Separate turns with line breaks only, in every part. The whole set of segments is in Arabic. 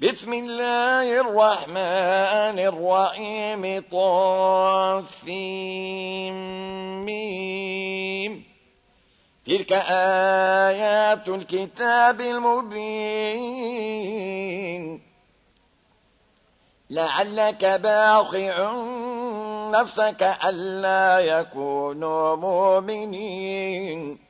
بسم الله الرحمن الرحيم. طاسين تلك آيات الكتاب المبين. لعلك باخع نفسك ألا يكونوا مؤمنين.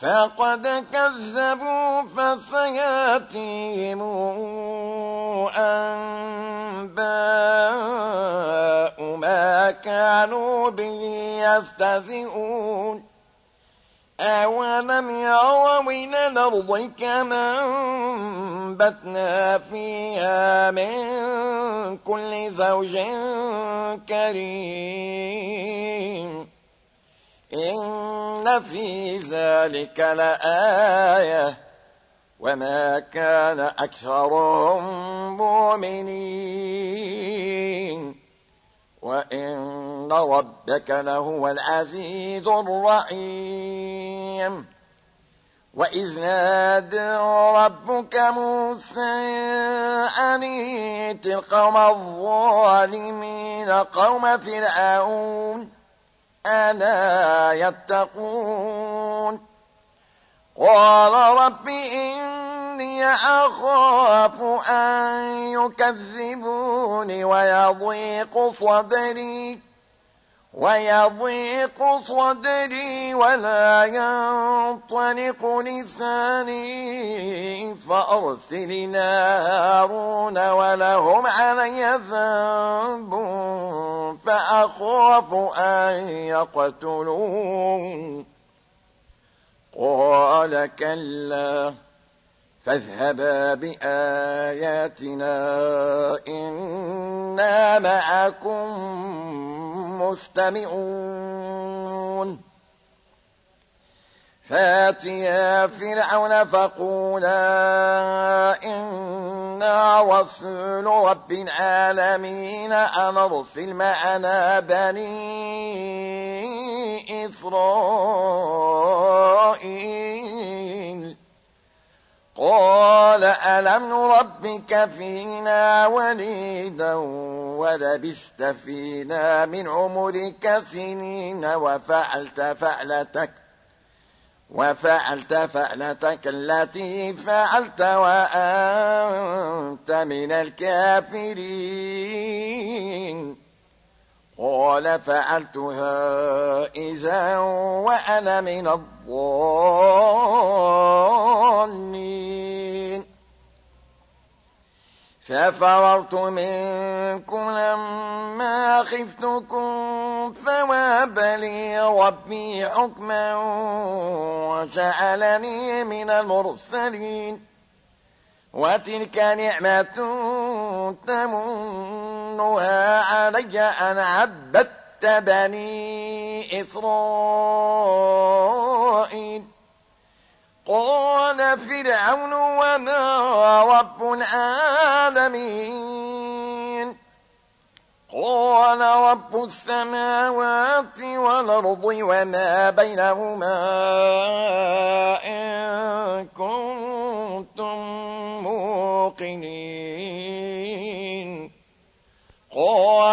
فقد كذبوا فسياتيهم أنباء ما كانوا به يستهزئون أولم يروا إلى الأرض كما أنبتنا فيها من كل زوج كريم في ذلك لآية. وما كان أكثرهم مؤمنين. وإن ربك لهو العزيز الرحيم. وإذ نادى ربك موسى أن ائت القوم الظالمين قوم فرعون. ألا يتقون قال رب إني أخاف أن يكذبون ويضيق صدري ويضيق صدري ولا ينطلق لساني فأرسل هارون ولهم علي ذنب فأخاف أن يقتلون. قال كلا. فاذهبا بآياتنا إنا معكم مستمعون. فاتيا فرعون فقولا إنا رسول رب العالمين أن ارسل معنا بني إسرائيل. قال ألم نربك فينا وليدا ولبست فينا من عمرك سنين وفعلت فعلتك وفعلت فعلتك التي فعلت وأنت من الكافرين. قال فعلتها إذا وأنا من الضالين. ففررت منكم لما خفتكم فواب لي ربي حكما وجعلني من المرسلين. وتلك نعمة تمنها علي أن عبدت بني إسرائيل قال فرعون وما رب العالمين قال رب السماوات والأرض وما بينهما إن كنتم موقنين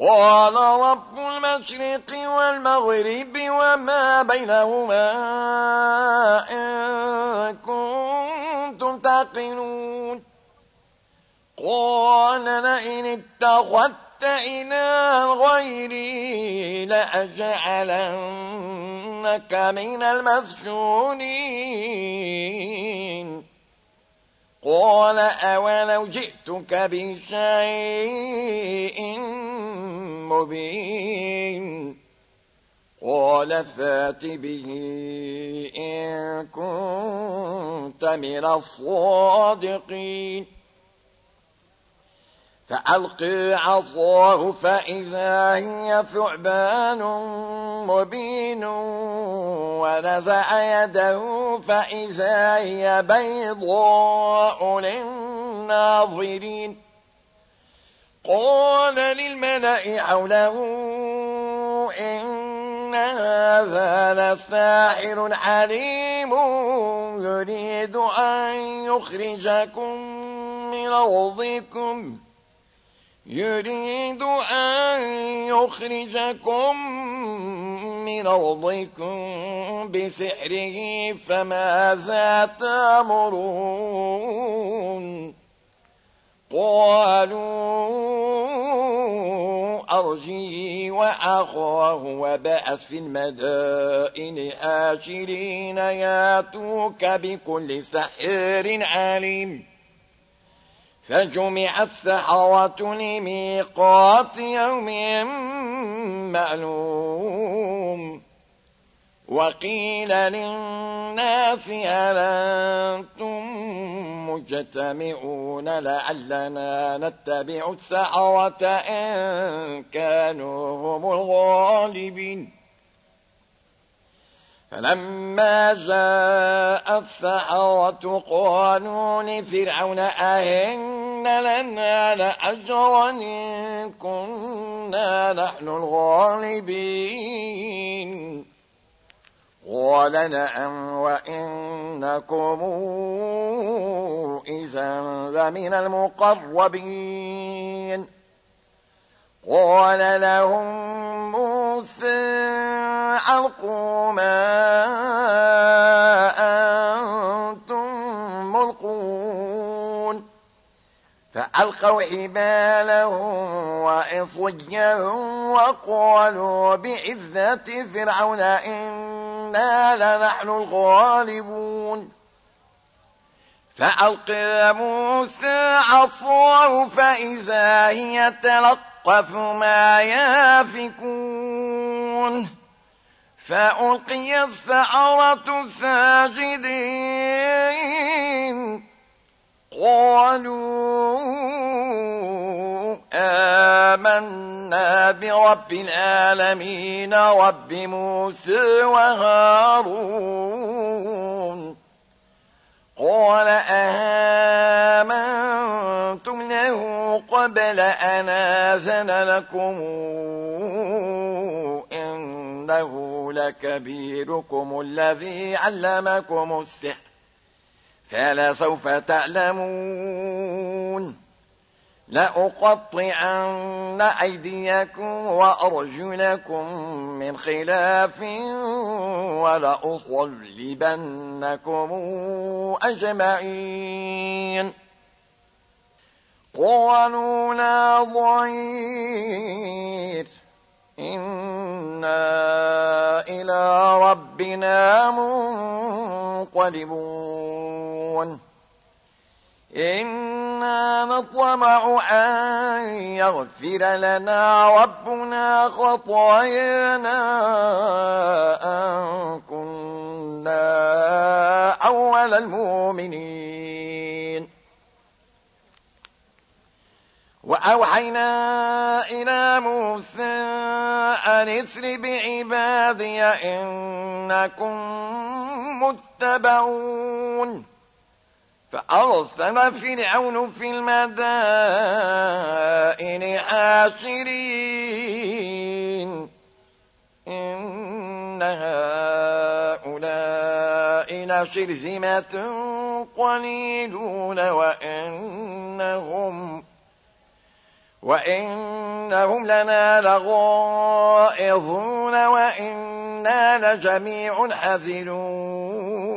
قال رب المشرق والمغرب وما بينهما إن كنتم تعقلون. قال لئن اتخذت إلى غيري لأجعلنك من المسجونين. قال أولو جئتك بشيء مبين قال فات به إن كنت من الصادقين. فألقي عصاه فإذا هي ثعبان مبين ونزع يده فإذا هي بيضاء للناظرين. قال للملأ حوله إن هذا لساحر عليم يريد أن يخرجكم من أرضكم. يريد أن يخرجكم من أرضكم بسحره فماذا تأمرون؟ قالوا أرجي وأخاه وبعث في المدائن آشرين ياتوك بكل سحر عليم. فجمع السحرة لميقات يوم معلوم وقيل للناس هل أنتم مجتمعون لعلنا نتبع السحرة إن كانوا هم الغالبين. فلما جاء السحرة قالوا لفرعون أهن لنا لأجرا إن كنا نحن الغالبين. قال نعم وإنكم إذا لمن المقربين. قال لهم موسى ألقوا ما أنتم ملقون. فألقوا حبالهم وإصوجهم وقالوا بعزة فرعون إنا لنحن الغالبون. فألقى موسى عصاه فإذا هي تلقف ما يافكون. فألقي السحرة ساجدين. قالوا آمنا برب العالمين رب موسى وهارون. قال آمنتم له قبل أن آذن لكم؟ إنه لكبيركم الذي علمكم السحر. فلسوف تعلمون. لأقطعن أيديكم وأرجلكم من خلاف ولأصلبنكم أجمعين. قالوا لا ضير. إنا إلى ربنا منقلبون. إنا نطمع أن يغفر لنا ربنا خطايانا أن كنا أول المؤمنين. وأوحينا إلى موسى أن اسر بعبادي إنكم متبعون. فأرسل فرعون في المدائن حاشرين. إن هؤلاء لشرذمة قليلون وإنهم وإنهم لنا لغائظون وإنا لجميع حذرون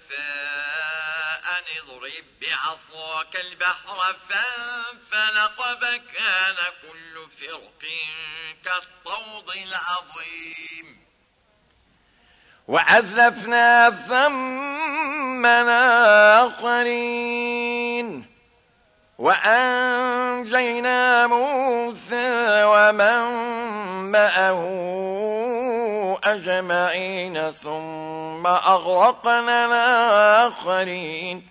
أن اضرب بعصاك البحر فانفلق فكان كل فرق كالطوض العظيم.
وعزفنا ثم آخرين وأنجينا موسى ومن معه أجمعين ثم أغرقنا الآخرين.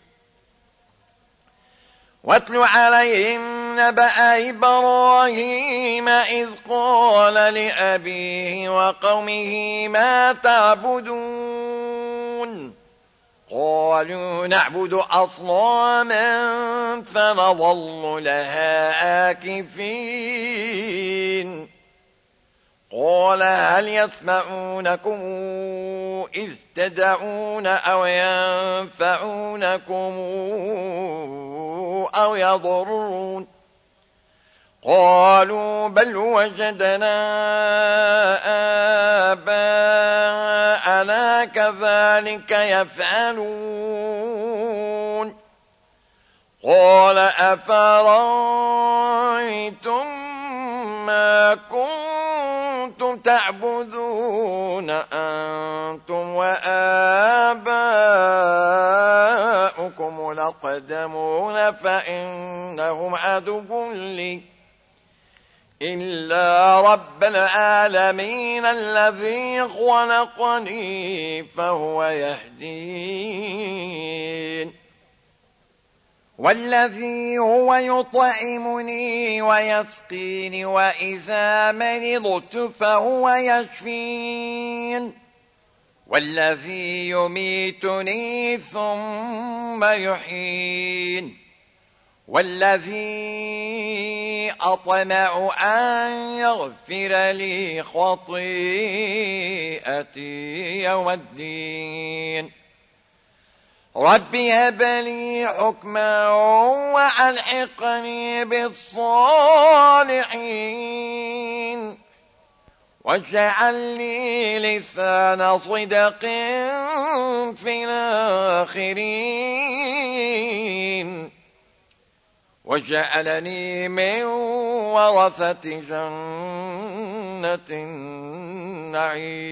واتل عليهم نبأ إبراهيم إذ قال لأبيه وقومه ما تعبدون؟ قالوا نعبد أصناما فنظل لها آكفين. قال هل يسمعونكم إذ تدعون أو ينفعونكم أو يضرون؟ قالوا بل وجدنا آباءنا كذلك يفعلون. قال أفرأيتم تعبدون أنتم وآباؤكم لقدمون فإنهم عدو لي إلا رب العالمين الذي خلقني فهو يهدين. والذي هو يطعمني ويسقيني وإذا مرضت فهو يشفين. والذي يميتني ثم يحين والذي أطمع أن يغفر لي خطيئتي يوم الدين. رب هب لي حكما وألحقني بالصالحين واجعل لي لسان صدق في الآخرين وجعلني من ورثة جنة النعيم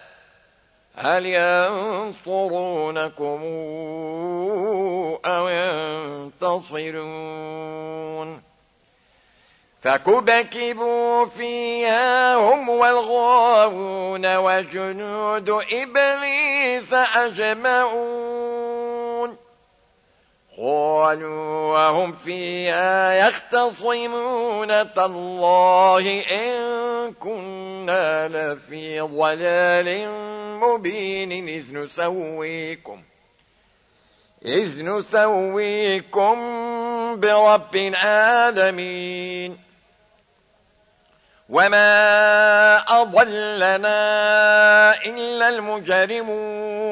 هل ينصرونكم أو ينتصرون؟ فكبكبوا فيها هم والغاوون وجنود إبليس أجمعون. قالوا وهم فيها يختصمون تالله إن كنا لفي ضلال مبين إذ نسويكم إذ نسويكم برب العالمين. وما أضلنا إلا المجرمون.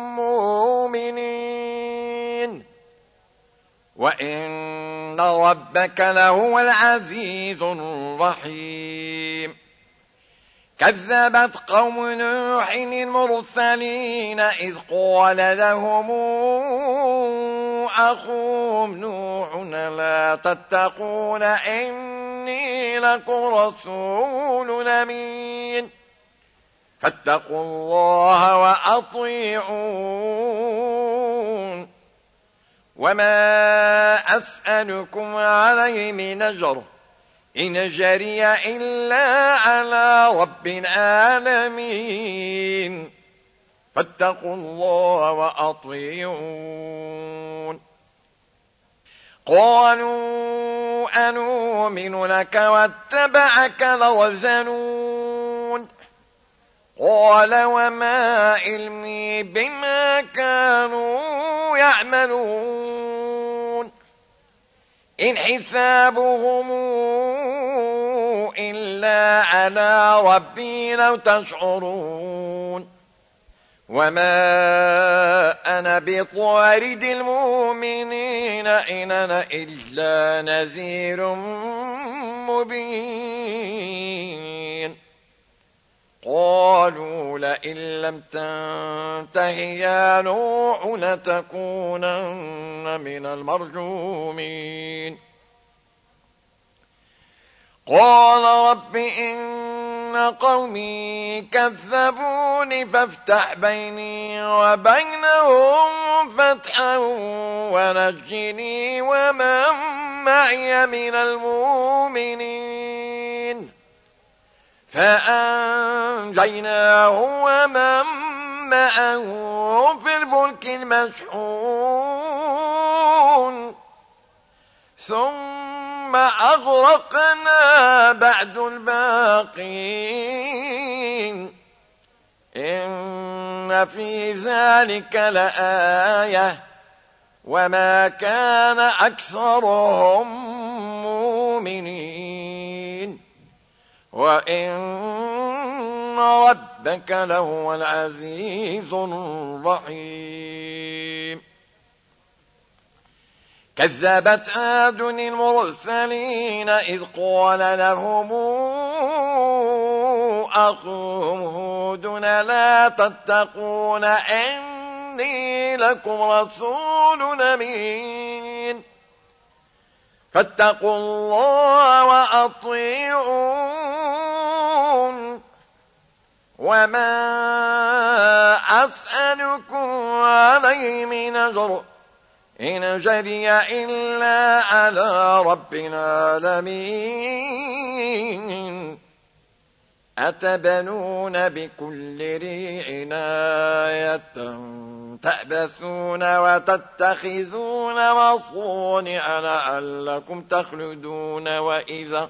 مؤمنين وإن ربك لهو العزيز الرحيم. كذبت قوم نوح المرسلين إذ قال لهم أخوهم نوح لا تتقون إني لكم رسول أمين. فاتقوا الله وأطيعون. وما أسألكم عليه من أجر. إن جري إلا على رب العالمين. فاتقوا الله وأطيعون. قالوا أنؤمن لك واتبعك لوزنون. قال وما علمي بما كانوا يعملون. إن حسابهم إلا على ربي لو تشعرون. وما أنا بطارد المؤمنين إن أنا إلا نذير مبين. قالوا لئن لم تنته يا نوح لتكونن من المرجومين. قال رب إن قومي كذبوني فافتح بيني وبينهم فتحا ونجني ومن معي من المؤمنين. فأنجيناه ومن معه في الفلك المشحون. ثم أغرقنا بعد الباقين. إن في ذلك لآية. وما كان أكثرهم وإن ربك لهو العزيز الرحيم كذبت عاد المرسلين إذ قال لهم أخوهم هود لا تتقون إني لكم رسول أمين فاتقوا الله وأطيعون وما أسألكم عليه من أجر إن جري إلا على رب العالمين أتبنون بكل ريع آية تأبثون وتتخذون مصونع لعلكم تخلدون وإذا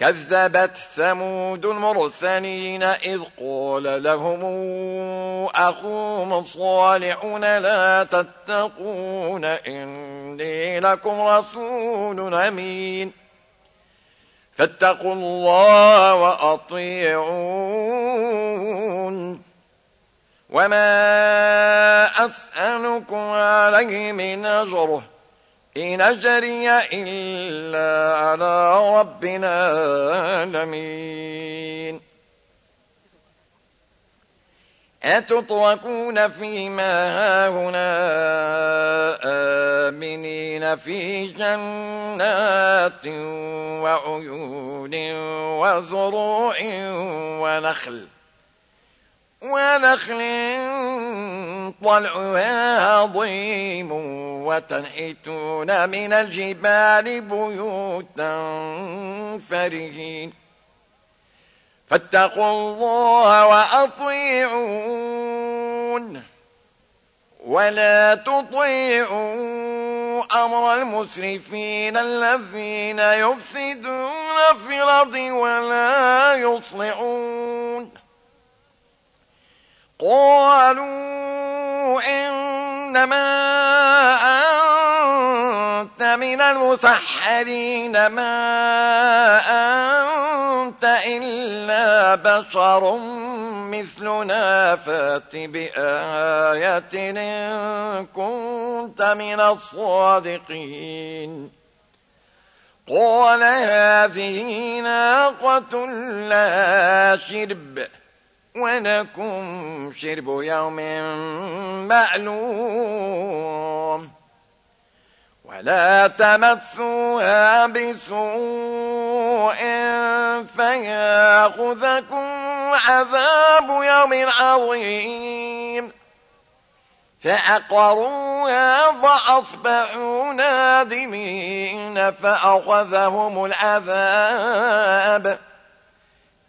كذبت ثمود المرسلين إذ قال لهم أخوهم صالح لا تتقون إني لكم رسول أمين. فاتقوا الله وأطيعون. وما أسألكم عليه من أجره. إن أجري إلا على ربنا العالمين أتتركون فيما هاهنا آمنين في جنات وعيون وزروع ونخل ونخل طلعها عظيم وتنحتون من الجبال بيوتا فرهين. فاتقوا الله وأطيعون. ولا تطيعوا أمر المسرفين الذين يفسدون في الأرض ولا يصلحون. قالوا إنما أنت من المسحرين ما أنت إلا بشر مثلنا فات بآية إن كنت من الصادقين. قال هذه ناقة لا شرب. ولكم شرب يوم معلوم. ولا تمسوها بسوء فياخذكم عذاب يوم عظيم. فأقروها فأصبحوا نادمين فأخذهم العذاب.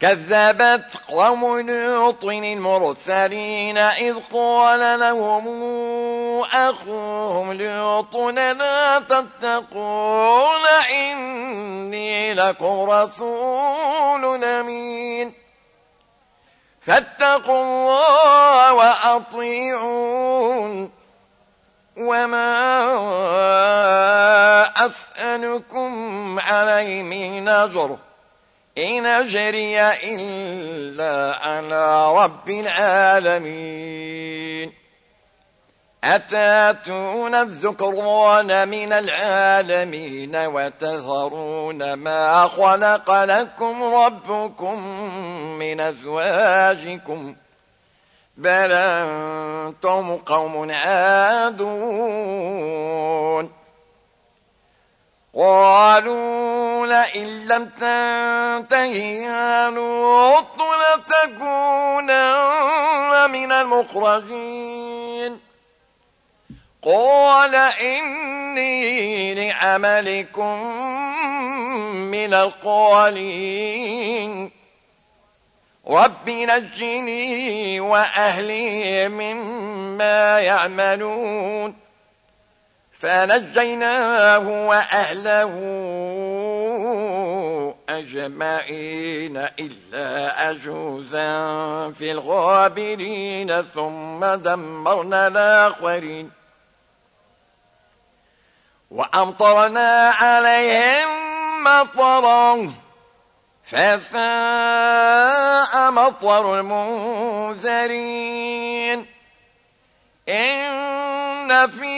كذبت قوم لوط المرسلين إذ قال لهم أخوهم لوط لا تتقون إني لكم رسول أمين فاتقوا الله وأطيعون وما أسألكم عليه من أجر إن أجري إلا على رب العالمين. أتاتون الذكران من العالمين وتذرون ما خلق لكم ربكم من أزواجكم. بل أنتم قوم عادون. قالوا لئن لم تنتهي يا لوط لتكونن من المخرجين. قال إني لعملكم من القالين. رب نجني وأهلي مما يعملون. فنجيناه وأهله أجمعين إلا أجوزا في الغابرين ثم دمرنا الآخرين وأمطرنا عليهم مطرا فساء مطر المنذرين إن في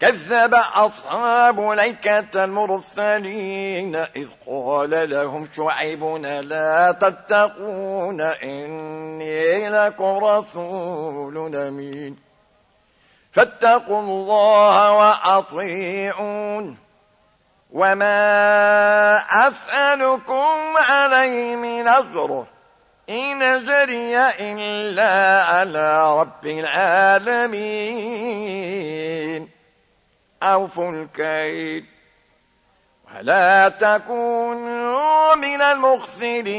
كذب أصحاب ليكة المرسلين إذ قال لهم شعيبنا لا تتقون إني لكم رسول أمين. فاتقوا الله وأطيعون. وما أسألكم عليه من أجر إن جري إلا على رب العالمين. أوفوا الكيل ولا تكونوا من المخسرين.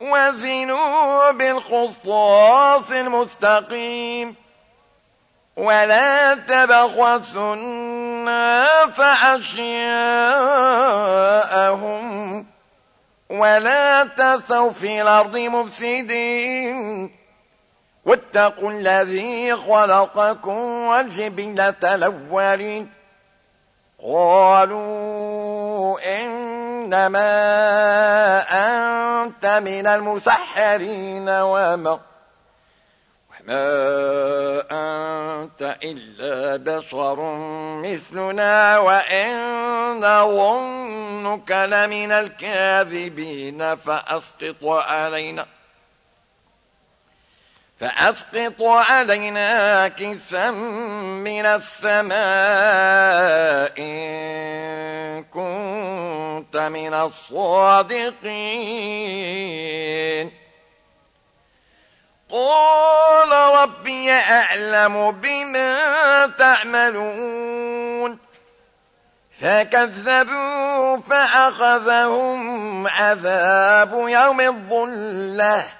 وزنوا بالقسطاس المستقيم. ولا تبخسوا الناس أشياءهم. ولا تسوا في الأرض مفسدين. واتقوا الذي خلقكم والجبلة الأولين. قالوا إنما أنت من المسحرين وما وما أنت إلا بشر مثلنا وإن ظنك لمن الكاذبين. فأسقط علينا. فأسقط علينا كسا من السماء إن كنت من الصادقين. قال ربي أعلم بما تعملون. فكذبوا فأخذهم عذاب يوم الظلة.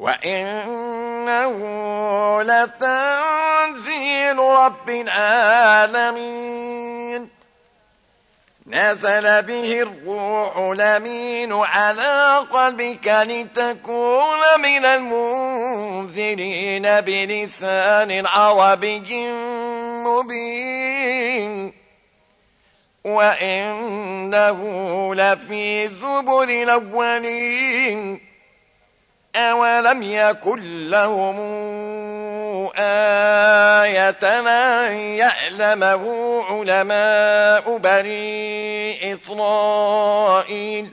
وإنه لتنزيل رب العالمين نزل به الروح لمين على قلبك لتكون من المنذرين بلسان عربي مبين وإنه لفي زبر الأولين أولم يكن لهم آية أن يعلمه علماء بني إسرائيل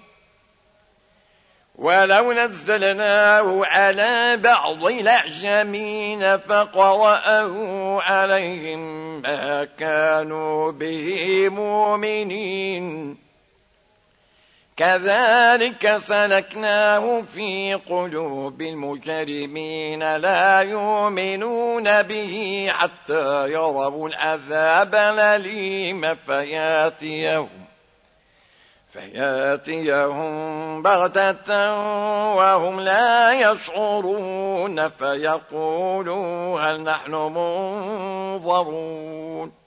ولو نزلناه على بعض الأعجمين فقرأه عليهم ما كانوا به مؤمنين كذلك سلكناه في قلوب المجرمين لا يؤمنون به حتى يروا العذاب الأليم فياتيهم فياتيهم بغتة وهم لا يشعرون فيقولوا هل نحن منظرون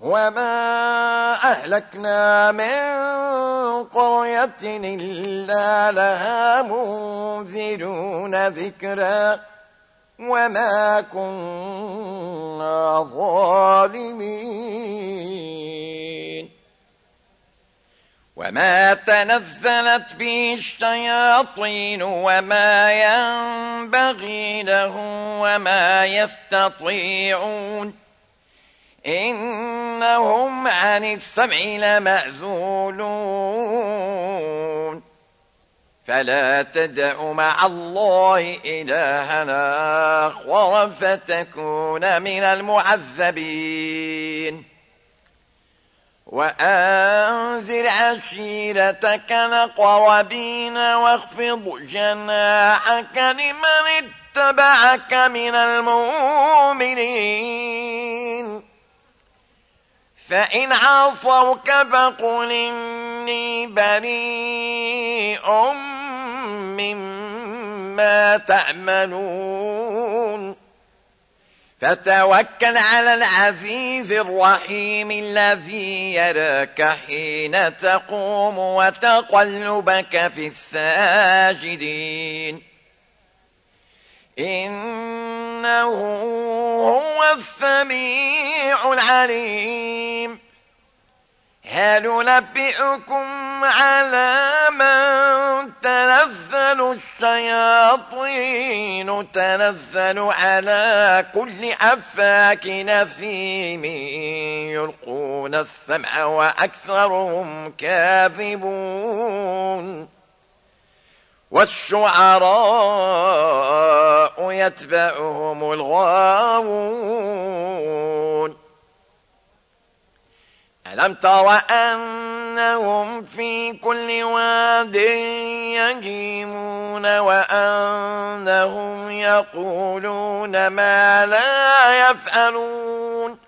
وما أهلكنا من قرية إلا لها منذرون ذكرا وما كنا ظالمين وما تنزلت به الشياطين وما ينبغي له وما يستطيعون إنهم عن السمع لمأذولون. فلا تدع مع الله إلهنا آخر فتكون من المعذبين. وأنذر عشيرتك نقربين واخفض جناحك لمن اتبعك من المؤمنين. فإن عصوك فقل إني بريء مما تعملون فتوكل على العزيز الرحيم الذي يراك حين تقوم وتقلبك في الساجدين إنه هو السميع العليم. هل نبئكم على من تنزل الشياطين تنزل على كل أفاك نثيم يلقون السمع وأكثرهم كاذبون. والشعراء يتبعهم الغاوون. ألم تر أنهم في كل واد يجيمون وأنهم يقولون ما لا يفعلون؟